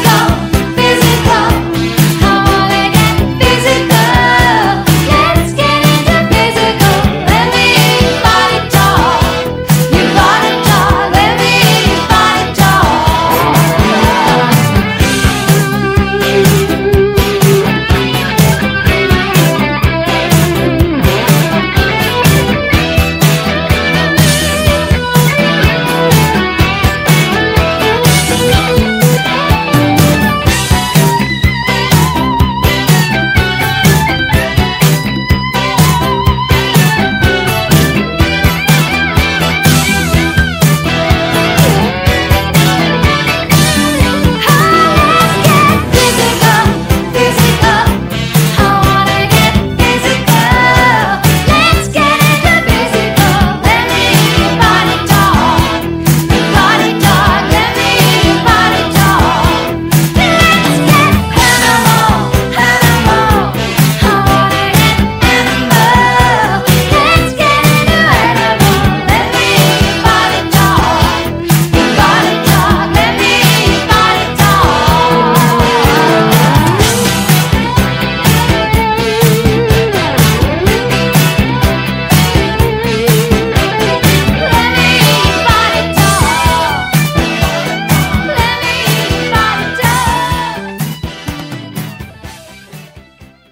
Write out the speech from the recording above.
go.